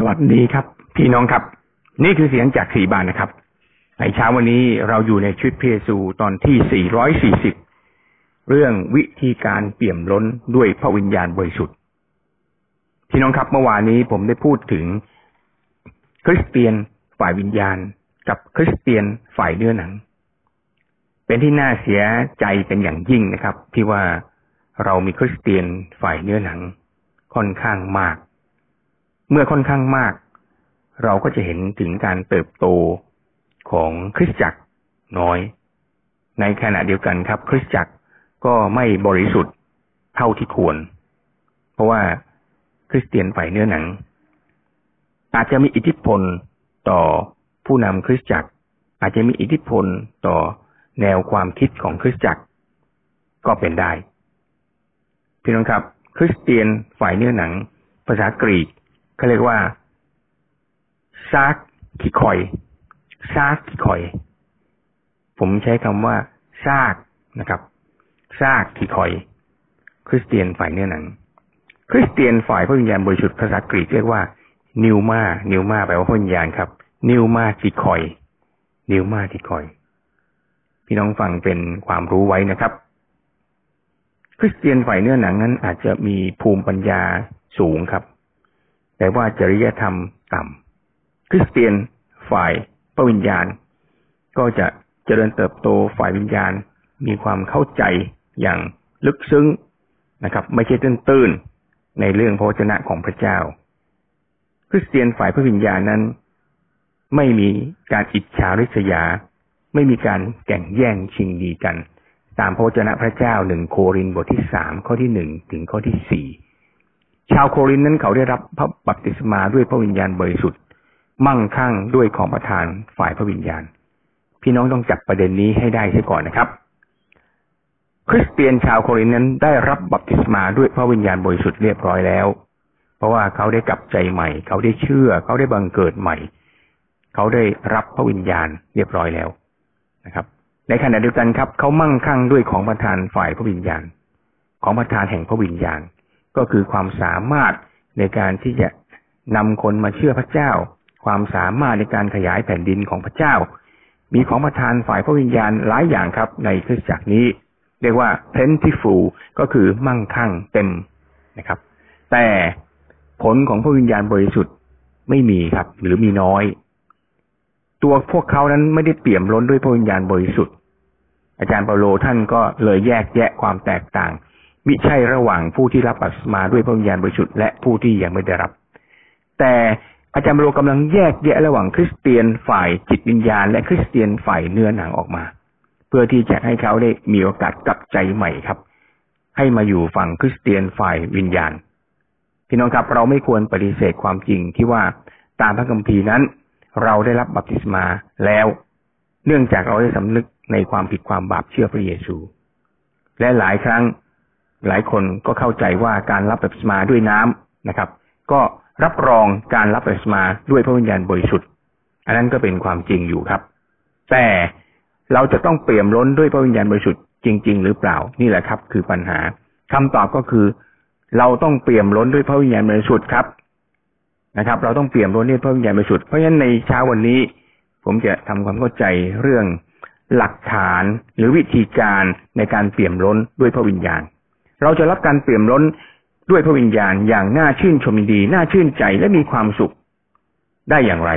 สวัสดีครับ พี่น้องครับ นี่คือเสียงจากสีบานนะครับ ในเช้าวันนี้เราอยู่ในชุดเพซูตอนที่ 440 เรื่องวิธีการเปี่ยมล้นด้วยพระวิญญาณบริสุทธิ์พี่น้องครับเมื่อวานนี้ผมได้พูดถึงคริสเตียนฝ่ายวิญญาณ กับคริสเตียนฝ่ายเนื้อหนัง เป็นที่น่าเสียใจเป็นอย่างยิ่งนะครับ ที่ว่าเรามีคริสเตียนฝ่ายเนื้อหนังค่อนข้างมาก เมื่อค่อนข้างมาก เราก็จะเห็นถึงการเติบโตของคริสตจักรน้อย ในขณะเดียวกันครับ คริสตจักรก็ไม่บริสุทธิ์เท่าที่ควร เพราะว่าคริสเตียนฝ่ายเนื้อหนัง อาจจะมีอิทธิพลต่อผู้นำคริสตจักร อาจจะมีอิทธิพลต่อแนวความคิดของคริสตจักร ก็เป็นได้ พี่น้องครับ คริสเตียนฝ่ายเนื้อหนัง ภาษากรีก เขาเรียกว่าซากคิคอยซากคิคอย ผมใช้คำว่าซากนะครับซากคิคอย คริสเตียนฝ่ายเนื้อหนัง คริสเตียนฝ่ายพระวิญญาณบริสุทธิ์ภาษากรีกเรียกว่า นิวมานิวมาแปลว่าพระวิญญาณครับ นิวมาคิคอย นิวมาคิคอย พี่น้องฟังเป็นความรู้ไว้นะครับ คริสเตียนฝ่ายเนื้อหนังนั้นอาจจะมีภูมิปัญญาสูงครับ แต่ว่าจริยธรรมต่ำคริสเตียนฝ่ายพระวิญญาณ ก็จะเจริญเติบโตฝ่ายวิญญาณ มีความเข้าใจอย่างลึกซึ้งนะครับ ไม่ใช่ตื้นๆในเรื่องพระวจนะของพระเจ้า คริสเตียนฝ่ายพระวิญญาณนั้น ไม่มีการอิจฉาริษยา ไม่มีการแข่งแย่งชิงดีกัน ตามพระวจนะพระเจ้าหนึ่งโครินบทที่สามข้อที่หนึ่งถึงข้อที่สี่ ชาวโครินนั้นเขาได้รับพระบัพติศมาด้วยพระวิญญาณบริสุทธิ์มั่งคั่งด้วยของประทานฝ่ายพระวิญญาณ พี่น้องต้องจับประเด็นนี้ให้ได้เสียก่อนนะครับ คริสเตียนชาวโครินนั้นได้รับบัพติศมาด้วยพระวิญญาณบริสุทธิ์เรียบร้อยแล้ว เพราะว่าเขาได้กลับใจใหม่ เขาได้เชื่อ เขาได้บังเกิดใหม่ เขาได้รับพระวิญญาณเรียบร้อยแล้วนะครับ ในขณะเดียวกันครับ เขามั่งคั่งด้วยของประทานฝ่ายพระวิญญาณ ของประทานแห่งพระวิญญาณ ก็คือความสามารถในการที่จะนำคนมาเชื่อพระเจ้า ความสามารถในการขยายแผ่นดินของพระเจ้า มีของประทานฝ่ายพระวิญญาณหลายอย่างครับในคริสตจักรนี้ เรียกว่า plentiful ก็คือมั่งคั่งเต็มนะครับ แต่ผลของพระวิญญาณบริสุทธิ์ไม่มีครับ หรือมีน้อย ตัวพวกเขานั้นไม่ได้เปี่ยมล้นด้วยพระวิญญาณบริสุทธิ์อาจารย์เปาโลท่านก็เลยแยกแยะความแตกต่าง มิใช่ระหว่างผู้ที่รับบัพติศมาด้วยพระวิญญาณบริสุทธิ์และผู้ที่ยังไม่ได้รับ แต่อาจารย์โรกำลังแยกแยะระหว่างคริสเตียนฝ่ายจิตวิญญาณ และคริสเตียนฝ่ายเนื้อหนังออกมา เพื่อที่จะให้เขาได้มีโอกาสกลับใจใหม่ครับ ให้มาอยู่ฝั่งคริสเตียนฝ่ายวิญญาณ พี่น้องครับเราไม่ควรปฏิเสธความจริงที่ว่าตามพระคัมภีร์นั้น เราได้รับบัพติศมาแล้ว เนื่องจากเราได้สำนึกในความผิดความบาปเชื่อพระเยซู และหลายครั้ง หลายคนก็เข้าใจว่าการรับแบบสมาด้วยน้ำนะครับ ก็รับรองการรับแบบสมาด้วยพระวิญญาณบริสุทธิ์ อันนั้นก็เป็นความจริงอยู่ครับ แต่เราจะต้องเปี่ยมล้นด้วยพระวิญญาณบริสุทธิ์จริง ๆ หรือเปล่านี่แหละครับ คือปัญหาคำตอบก็คือ เราต้องเปี่ยมล้นด้วยพระวิญญาณบริสุทธิ์ครับนะครับ เราต้องเปี่ยมล้นด้วยพระวิญญาณบริสุทธิ์เพราะฉะนั้นในเช้าวันนี้ ผมจะทำความเข้าใจเรื่องหลักฐานหรือวิธีการในการเปี่ยมล้นด้วยพระวิญญาณ เราจะรับการเปี่ยมล้นด้วยพระวิญญาณอย่างน่าชื่นชมดี น่าชื่นใจและมีความสุขได้อย่างไร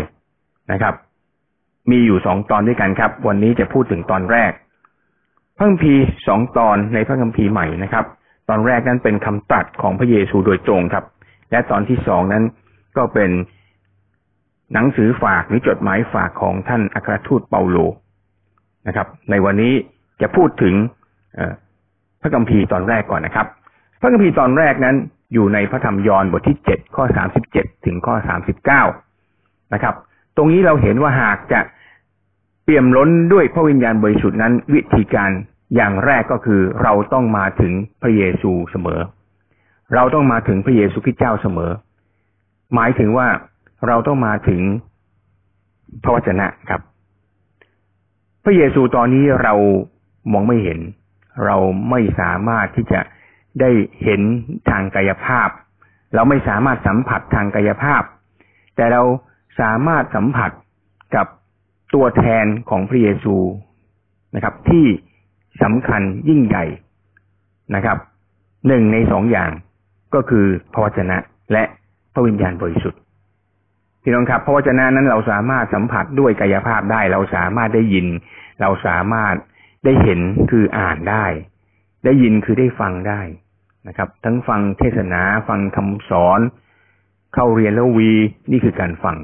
นะครับ มีอยู่สองตอนด้วยกันครับ วันนี้จะพูดถึงตอนแรกพระคัมภีร์สองตอนในพระคัมภีร์ใหม่นะครับ ตอนแรกนั้นเป็นคำตรัสของพระเยซูโดยตรงครับ และตอนที่สองนั้นก็เป็นหนังสือฝากหรือจดหมายฝากของท่านอัครทูตเปาโลนะครับ ในวันนี้จะพูดถึง พระคัมภีร์ตอนแรกก่อนนะครับ พระคัมภีร์ตอนแรกนั้น อยู่ในพระธรรมยอห์นบทที่เจ็ดข้อสามสิบเจ็ดถึงข้อสามสิบเก้านะครับ ตรงนี้เราเห็นว่าหากจะเปี่ยมล้นด้วยพระวิญญาณบริสุทธิ์นั้น วิธีการอย่างแรกก็คือเราต้องมาถึงพระเยซูเสมอ เราต้องมาถึงพระเยซูคริสต์เจ้าเสมอ หมายถึงว่าเราต้องมาถึงพระวจนะครับ พระเยซูตอนนี้เรามองไม่เห็น เราไม่สามารถที่จะได้เห็นทางกายภาพ เราไม่สามารถสัมผัสทางกายภาพ แต่เราสามารถสัมผัสกับตัวแทนของพระเยซูนะครับ ที่สำคัญยิ่งใหญ่นะครับหนึ่งในสองอย่างก็คือพระวจนะและพระวิญญาณบริสุทธิ์พี่น้องครับพระวจนะนั้นเราสามารถสัมผัสด้วยกายภาพได้ เราสามารถได้ยิน เราสามารถ ได้เห็นคืออ่านได้ ได้ยินคือได้ฟังได้นะครับ ทั้งฟังเทศนาฟังคำสอน เข้าเรียนแล้ววีนี่คือการฟัง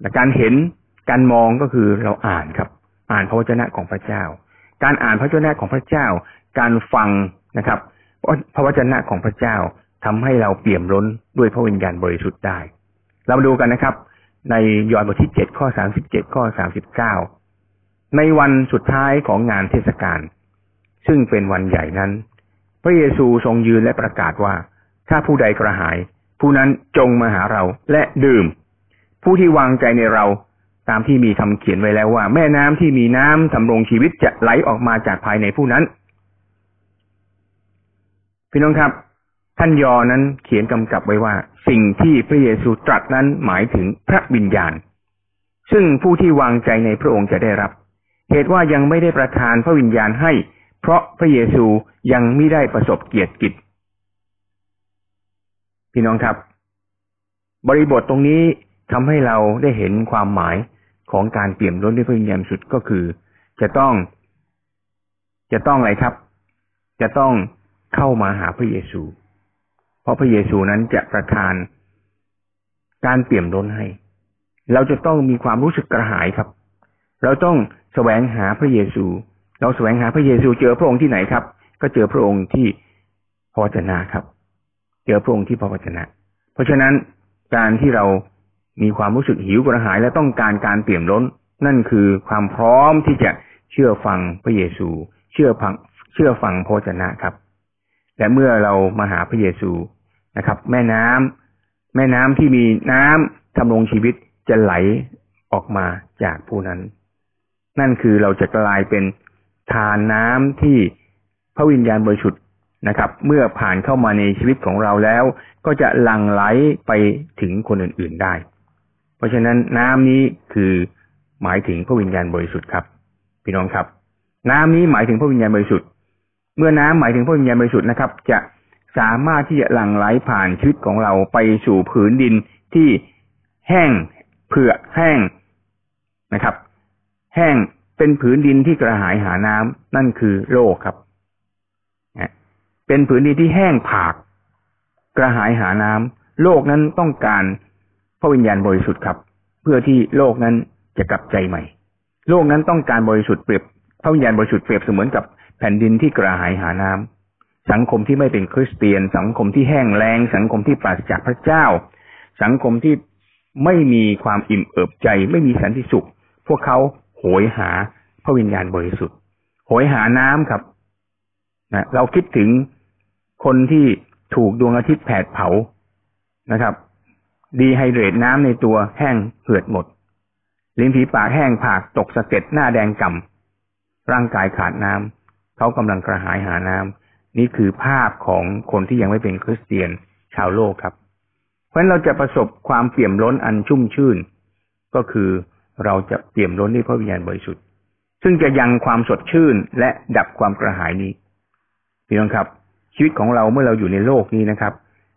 แต่การเห็นการมองก็คือเราอ่านครับ อ่านพระวจนะของพระเจ้า การอ่านพระวจนะของพระเจ้า การฟังนะครับพระวจนะของพระเจ้าทำให้เราเปี่ยมล้นด้วยพระวิญญาณบริสุทธิ์ได้ เรามาดูกันนะครับ ในยอห์นบทที่เจ็ดข้อสามสิบเจ็ดข้อสามสิบเก้า ในวันสุดท้ายของงานเทศกาลซึ่งเป็นวันใหญ่นั้น พระเยซูทรงยืนและประกาศว่า ถ้าผู้ใดกระหาย ผู้นั้นจงมาหาเราและดื่ม ผู้ที่วางใจในเราตามที่มีคำเขียนไว้แล้วว่า แม่น้ำที่มีน้ำทำรงชีวิตจะไหลออกมาจากภายในผู้นั้น พี่น้องครับ ท่านยอนั้นเขียนกำกับไว้ว่า สิ่งที่พระเยซูตรัสนั้นหมายถึงพระวิญญาณ ซึ่งผู้ที่วางใจในพระองค์จะได้รับ เหตุว่ายังไม่ได้ประทานพระวิญญาณให้ เพราะพระเยซูยังไม่ได้ประสบเกียรติกิจ พี่น้องครับ บริบทตรงนี้ทำให้เราได้เห็นความหมายของการเปี่ยมล้นด้วยพระวิญญาณสุดก็คือ จะต้อง จะต้องอะไรครับ จะต้องเข้ามาหาพระเยซู เพราะพระเยซูนั้นจะประทานการเปี่ยมล้นให้ เราจะต้องมีความรู้สึกกระหายครับ เราต้อง แสวงหาพระเยซู เราแสวงหาพระเยซู เจอพระองค์ที่ไหนครับ ก็เจอพระองค์ที่พระวจนะครับ เจอพระองค์ที่พระวจนะ เพราะฉะนั้นการที่เรามีความรู้สึกหิวกระหายและต้องการการเปี่ยมล้น นั่นคือความพร้อมที่จะเชื่อฟังพระเยซู เชื่อฟังเชื่อฟังพระชนะครับ และเมื่อเรามาหาพระเยซูนะครับ แม่น้ำแม่น้ำที่มีน้ำทำรงชีวิตจะไหลออกมาจากผู้นั้น นั่นคือเราจะกลายเป็นทานน้ำที่พระวิญญาณบริสุทธิ์นะครับ เมื่อผ่านเข้ามาในชีวิตของเราแล้ว ก็จะหลั่งไหลไปถึงคนอื่น ๆได้ เพราะฉะนั้นน้ำนี้คือหมายถึงพระวิญญาณบริสุทธิ์ครับ พี่น้องครับ น้ำนี้หมายถึงพระวิญญาณบริสุทธิ์ เมื่อน้ำหมายถึงพระวิญญาณบริสุทธิ์นะครับ จะสามารถที่จะหลั่งไหลผ่านชีวิตของเราไปสู่ผืนดินที่แห้งเผือกแห้งนะครับ แห้งเป็นผืนดินที่กระหายหาน้ำนั่นคือโลกครับ เป็นผืนดินที่แห้งผาก กระหายหาน้ำโลกนั้นต้องการพระวิญญาณบริสุทธิ์ครับ เพื่อที่โลกนั้นจะกลับใจใหม่ โลกนั้นต้องการบริสุทธิ์เปรียบพระวิญญาณบริสุทธิ์เปรียบเสมือนกับแผ่นดินที่กระหายหาน้ำสังคมที่ไม่เป็นคริสเตียน สังคมที่แห้งแล้งสังคมที่ปราศจากพระเจ้า สังคมที่ไม่มีความอิ่มเอิบใจ ไม่มีสันติสุข พวกเขา โหยหาพระวิญญาณบริสุทธิ์ โหยหาน้ำครับนะเราคิดถึงคนที่ถูกดวงอาทิตย์แผดเผานะครับ ดีไฮเดรตน้ำในตัวแห้งเหือดหมด ลิ้นผีปากแห้งผากตกสะเก็ดหน้าแดงก่ำร่างกายขาดน้ำเขากำลังกระหายหาน้ำนี่คือภาพของคนที่ยังไม่เป็นคริสเตียนชาวโลกครับ เพราะฉะนั้นเราจะประสบความเปี่ยมล้นอันชุ่มชื่น ก็คือ เราจะเปี่ยมล้นด้วยพระวิญญาณบริสุทธิ์ ซึ่งจะยังความสดชื่นและดับความกระหายนี้พี่น้องครับ ชีวิตของเราเมื่อเราอยู่ในโลกนี้นะครับ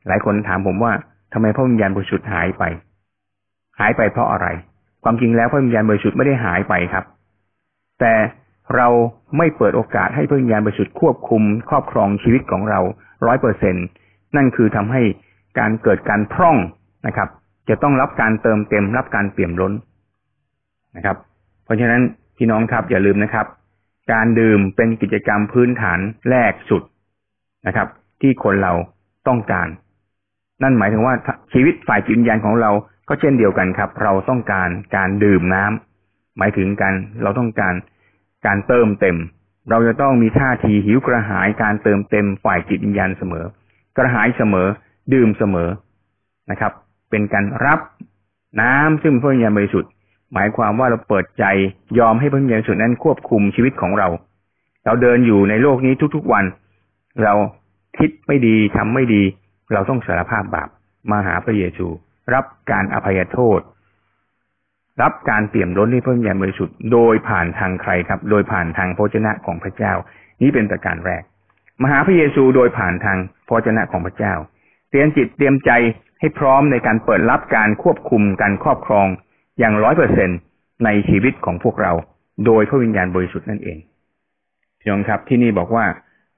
หลายคนถามผมว่าทำไมพระวิญญาณบริสุทธิ์หายไป หายไปเพราะอะไร ความจริงแล้วพระวิญญาณบริสุทธิ์ไม่ได้หายไปครับ แต่เราไม่เปิดโอกาสให้พระวิญญาณบริสุทธิ์ควบคุมครอบครองชีวิตของเราร้อยเปอร์เซ็นตนั่นคือทำให้การเกิดการพร่องนะครับ จะต้องรับการเติมเต็มรับการเปี่ยมล้น นะครับ เพราะฉะนั้นพี่น้องครับอย่าลืมนะครับ การดื่มเป็นกิจกรรมพื้นฐานแรกสุดนะครับ ที่คนเราต้องการ นั่นหมายถึงว่าชีวิตฝ่ายจิตวิญญาณของเราก็เช่นเดียวกันครับ เราต้องการการดื่มน้ำหมายถึงการเราต้องการการเติมเต็ม เราจะต้องมีท่าทีหิวกระหายการเติมเต็มฝ่ายจิตวิญญาณเสมอ กระหายเสมอ ดื่มเสมอนะครับ เป็นการรับน้ำซึ่งพระวิญญาณบริสุทธิ์ หมายความว่าเราเปิดใจยอมให้พระวิญญาณสุทธิ์นั้นควบคุมชีวิตของเรา เราเดินอยู่ในโลกนี้ทุกๆวัน เราคิดไม่ดีทำไม่ดี เราต้องสารภาพบาปมาหาพระเยซู รับการอภัยโทษ รับการเปี่ยมล้นด้วยพระวิญญาณบริสุทธิ์โดยผ่านทางใครครับ โดยผ่านทางพระเจ้าของพระเจ้า นี้เป็นประการแรกมาหาพระเยซูโดยผ่านทางพระเจ้าของพระเจ้า เตรียมจิตเตรียมใจให้พร้อมในการเปิดรับการควบคุมการครอบครอง อย่างร้อยเปอร์เซ็นในชีวิตของพวกเรา โดยพระวิญญาณบริสุทธิ์นั่นเองพี่น้องครับที่นี่บอกว่า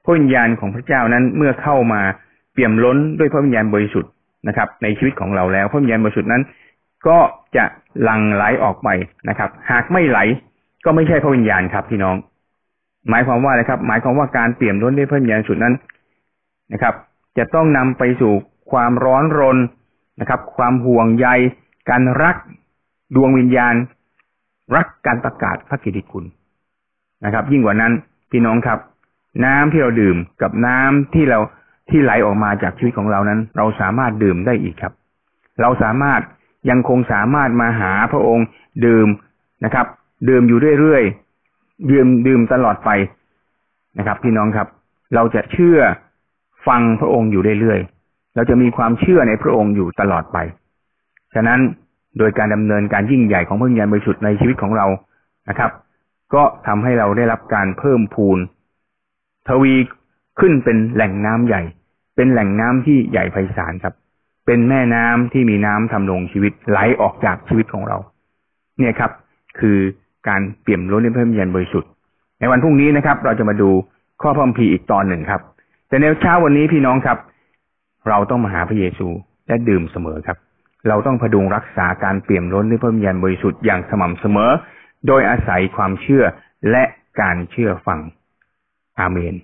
พระวิญญาณของพระเจ้านั้นเมื่อเข้ามาเปี่ยมล้นด้วยพระวิญญาณบริสุทธิ์นะครับ ในชีวิตของเราแล้ว พระวิญญาณบริสุทธิ์นั้น ก็จะหลั่งไหลออกไปนะครับ หากไม่ไหลก็ไม่ใช่พระวิญญาณครับพี่น้อง หมายความว่าอะไรครับ หมายความว่าการเปี่ยมล้นด้วยพระวิญญาณสุดนั้นนะครับ จะต้องนำไปสู่ความร้อนรนนะครับ ความห่วงใย การรัก ดวงวิญญาณ รักการประกาศพระกิติคุณนะครับ ยิ่งกว่านั้นพี่น้องครับ น้ำที่เราดื่มกับน้ำที่เราที่ไหลออกมาจากชีวิตของเรานั้น เราสามารถดื่มได้อีกครับ เราสามารถยังคงสามารถมาหาพระองค์ดื่มนะครับ ดื่มอยู่เรื่อยๆดื่มดื่มตลอดไปนะครับ พี่น้องครับ เราจะเชื่อฟังพระองค์อยู่เรื่อยๆเราจะมีความเชื่อในพระองค์อยู่ตลอดไป ฉะนั้น โดยการดำเนินการยิ่งใหญ่ของพระวิญญาณบริสุทธิ์ในชีวิตของเรานะครับ ก็ทำให้เราได้รับการเพิ่มพูนทวีขึ้นเป็นแหล่งน้ำใหญ่ เป็นแหล่งน้ำที่ใหญ่ไพศาลครับ เป็นแม่น้ำที่มีน้ำทำลงชีวิตไหลออกจากชีวิตของเรา เนี่ยครับ คือการเปี่ยมล้นด้วยพระวิญญาณบริสุทธิ์ ในวันพรุ่งนี้นะครับ เราจะมาดูข้อพรมพีอีกตอนหนึ่งครับ แต่ในเช้าวันนี้พี่น้องครับ เราต้องมาหาพระเยซูและดื่มเสมอครับ เราต้องพดุงรักษาการเปี่ยมล้นด้วยพระวิญญาณบริสุทธิ์อย่างสม่ำเสมอ โดยอาศัยความเชื่อและการเชื่อฟัง อาเมน